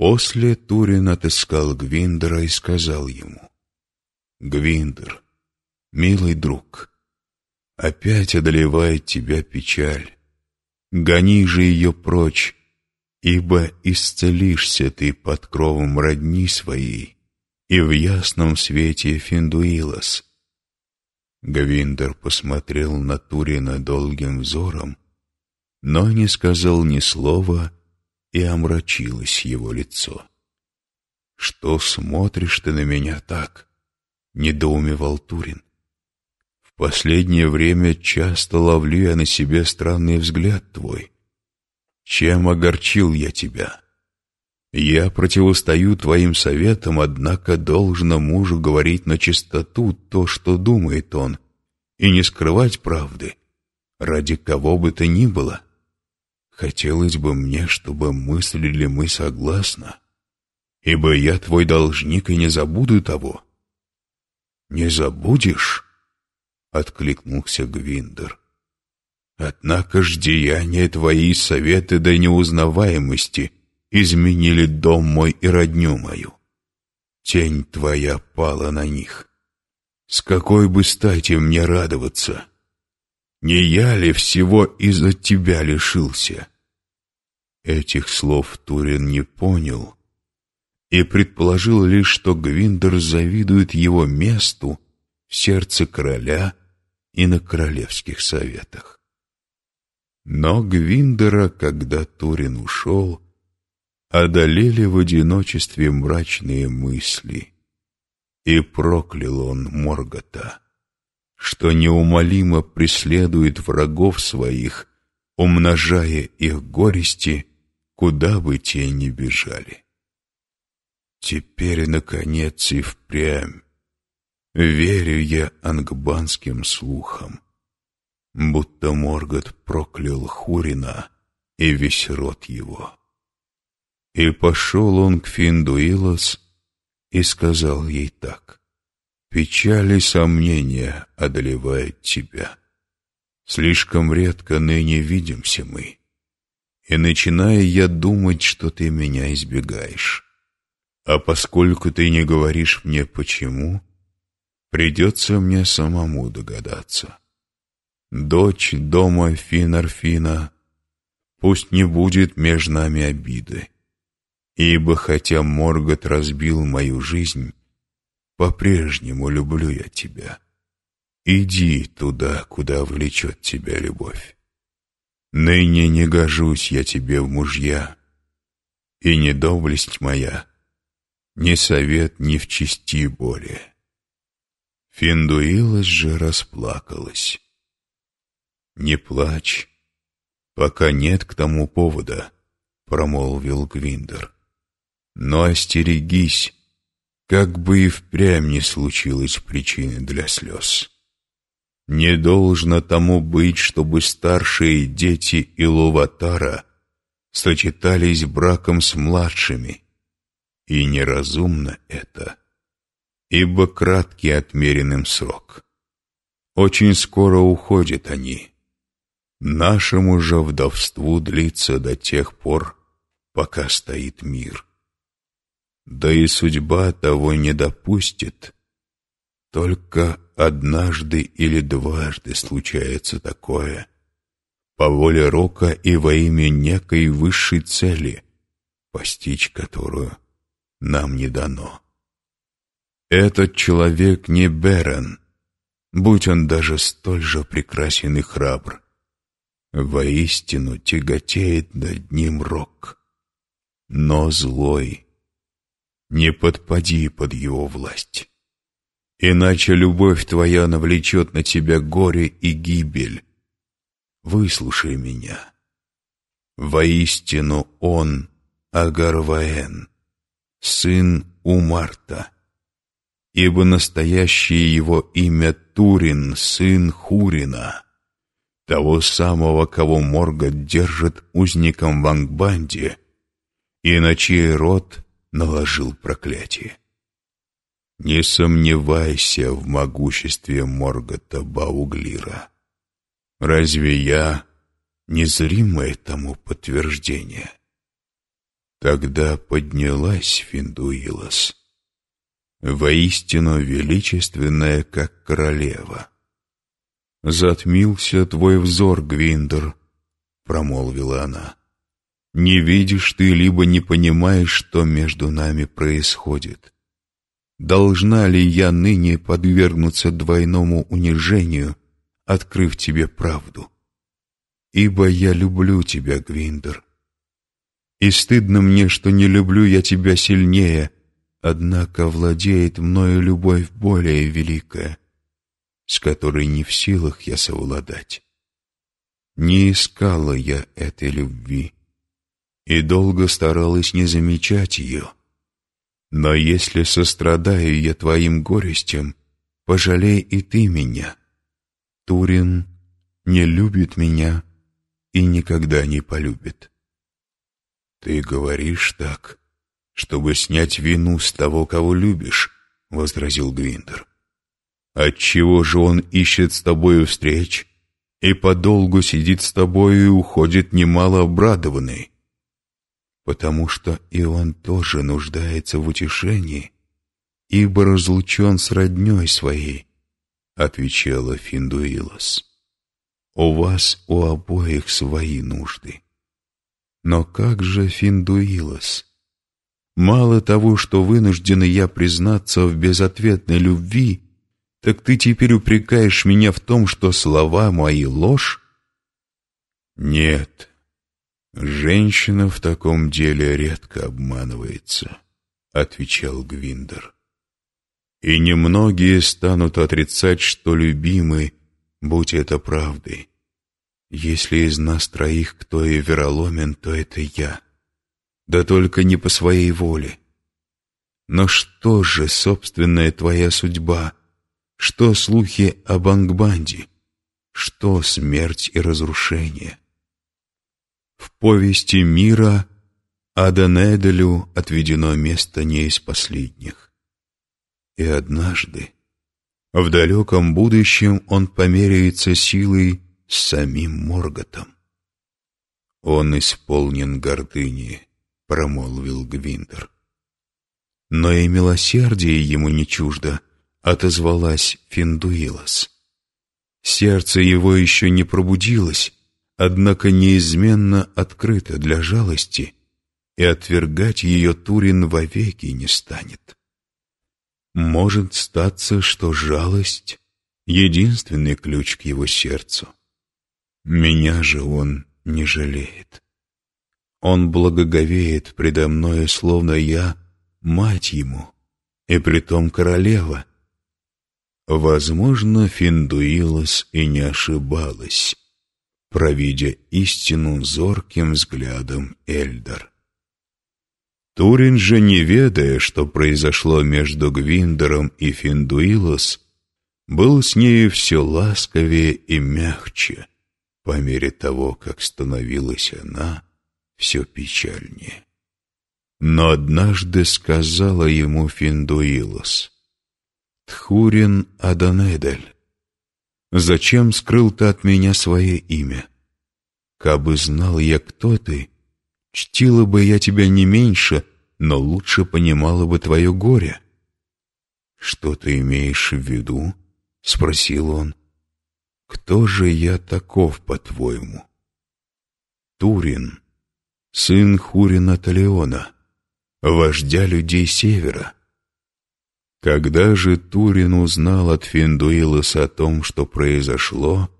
После Турин отыскал Гвиндера и сказал ему, «Гвиндер, милый друг, опять одолевает тебя печаль. Гони же ее прочь, ибо исцелишься ты под кровом родни своей и в ясном свете Финдуилос». Гвиндер посмотрел на Турина долгим взором, но не сказал ни слова, и омрачилось его лицо. «Что смотришь ты на меня так?» — недоумевал Турин. «В последнее время часто ловлю я на себе странный взгляд твой. Чем огорчил я тебя?» Я противостою твоим советам, однако должно мужу говорить на чистоту то, что думает он, и не скрывать правды, ради кого бы то ни было. Хотелось бы мне, чтобы мыслили мы согласно, ибо я твой должник и не забуду того. «Не забудешь?» — откликнулся Гвиндер. «Однако ж деяния твои советы до неузнаваемости — изменили дом мой и родню мою. Тень твоя пала на них. С какой бы стати мне радоваться? Не я ли всего из-за тебя лишился?» Этих слов Турин не понял и предположил лишь, что Гвиндер завидует его месту в сердце короля и на королевских советах. Но Гвиндера, когда Турин ушел, одолели в одиночестве мрачные мысли. И проклял он Моргота, что неумолимо преследует врагов своих, умножая их горести, куда бы те ни бежали. Теперь, наконец, и впрямь верю я ангбанским слухам, будто Моргот проклял Хурина и весь род его. И пошел он к Финдуилос и сказал ей так. «Печаль и сомнения одолевают тебя. Слишком редко ныне видимся мы, и начинаю я думать, что ты меня избегаешь. А поскольку ты не говоришь мне почему, придется мне самому догадаться. Дочь дома Финарфина, пусть не будет между нами обиды, Ибо хотя Моргот разбил мою жизнь, по-прежнему люблю я тебя. Иди туда, куда влечет тебя любовь. Ныне не гожусь я тебе в мужья, и не доблесть моя, ни совет ни в чести более. Финдуилась же расплакалась. «Не плачь, пока нет к тому повода», — промолвил Гвиндер. Но остерегись, как бы и впрямь не случилось причины для слез. Не должно тому быть, чтобы старшие дети Илуватара сочетались браком с младшими, и неразумно это, ибо краткий отмеренным срок. Очень скоро уходят они. Нашему же вдовству длится до тех пор, пока стоит мир. Да и судьба того не допустит. Только однажды или дважды случается такое, по воле Рока и во имя некой высшей цели, постичь которую нам не дано. Этот человек не Берен, будь он даже столь же прекрасен и храбр. Воистину тяготеет над ним Рок, но злой, не подпади под его власть. Иначе любовь твоя навлечет на тебя горе и гибель. Выслушай меня. Воистину он Агарваэн, сын Умарта, ибо настоящее его имя Турин, сын Хурина, того самого, кого Моргот держит узником в Ангбанде, и на чей род наложил проклятие. Не сомневайся в могуществе Моргота Бауглира. Разве я незримое тому подтверждение? Тогда поднялась Финдуилос, воистину величественная, как королева. «Затмился твой взор, Гвиндер», — промолвила она. «Не видишь ты, либо не понимаешь, что между нами происходит. Должна ли я ныне подвергнуться двойному унижению, открыв тебе правду? Ибо я люблю тебя, Гвиндер, и стыдно мне, что не люблю я тебя сильнее, однако владеет мною любовь более великая, с которой не в силах я совладать. Не искала я этой любви и долго старалась не замечать ее. Но если сострадаю я твоим горестям, пожалей и ты меня. Турин не любит меня и никогда не полюбит. «Ты говоришь так, чтобы снять вину с того, кого любишь», — возразил Гвиндер. «Отчего же он ищет с тобою встреч и подолгу сидит с тобою и уходит немало обрадованный?» «Потому что и он тоже нуждается в утешении, ибо разлучен с родней своей», — отвечала Финдуилос. «У вас у обоих свои нужды». Но как же Финдуилос? Мало того, что вынуждена я признаться в безответной любви, так ты теперь упрекаешь меня в том, что слова мои ложь? Нет, женщина в таком деле редко обманывается, отвечал Гвиндер. И немногие станут отрицать, что любимы, будь это правдой. Если из нас троих кто и вероломен, то это я. Да только не по своей воле. Но что же собственная твоя судьба? Что слухи об Ангбанде? Что смерть и разрушение? В повести мира Аданеделю отведено место не из последних. И однажды, в далеком будущем, он померяется силой с самим Морготом. «Он исполнен гордыни», — промолвил Гвиндер. Но и милосердие ему не чуждо, отозвалась Финдуилос. Сердце его еще не пробудилось, однако неизменно открыто для жалости, и отвергать ее Турин вовеки не станет. Может статься, что жалость — единственный ключ к его сердцу. Меня же он не жалеет. Он благоговеет предо мною, словно я мать ему, и притом королева. Возможно, Финдуилос и не ошибалась, провидя истину зорким взглядом Эльдар. Турин же, не ведая, что произошло между Гвиндером и Финдуилос, был с нею все ласковее и мягче, по мере того, как становилась она все печальнее. Но однажды сказала ему Финдуилос, «Тхурин Аданедель, зачем скрыл ты от меня свое имя? Кабы знал я, кто ты, чтила бы я тебя не меньше, но лучше понимала бы твое горе». «Что ты имеешь в виду?» — спросил он. Кто же я таков, по-твоему? Турин, сын Хурина Талиона, вождя людей Севера. Когда же Турин узнал от Финдуилоса о том, что произошло,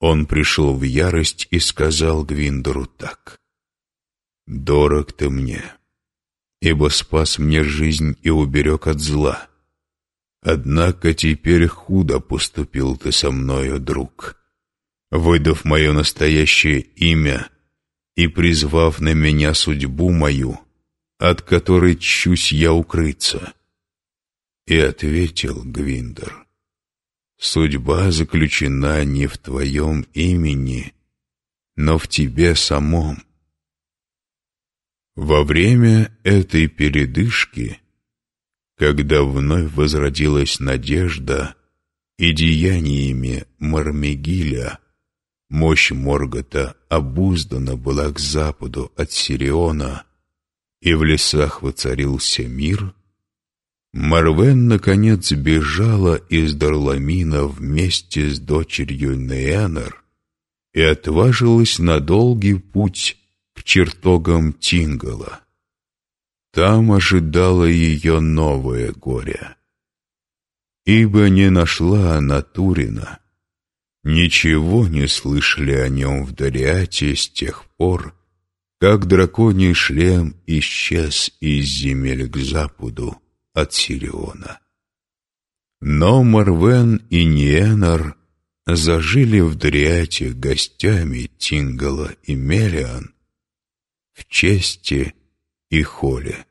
он пришел в ярость и сказал Гвиндору так. «Дорог ты мне, ибо спас мне жизнь и уберег от зла. Однако теперь худо поступил ты со мною, друг, выдав мое настоящее имя и призвав на меня судьбу мою, от которой чусь я укрыться. И ответил Гвиндер, судьба заключена не в твоем имени, но в тебе самом. Во время этой передышки когда вновь возродилась надежда, и деяниями Мармегиля мощь Моргота обуздана была к западу от Сириона, и в лесах воцарился мир, Марвен, наконец, бежала из Дарламина вместе с дочерью Неэнер и отважилась на долгий путь к чертогам Тингала. Там ожидало ее новое горе. Ибо не нашла она Турина. Ничего не слышали о нем в Дариате с тех пор, как драконий шлем исчез из земель к западу от Сириона. Но Марвен и Ниенар зажили в Дриате гостями Тингала и Мелиан в чести и холе.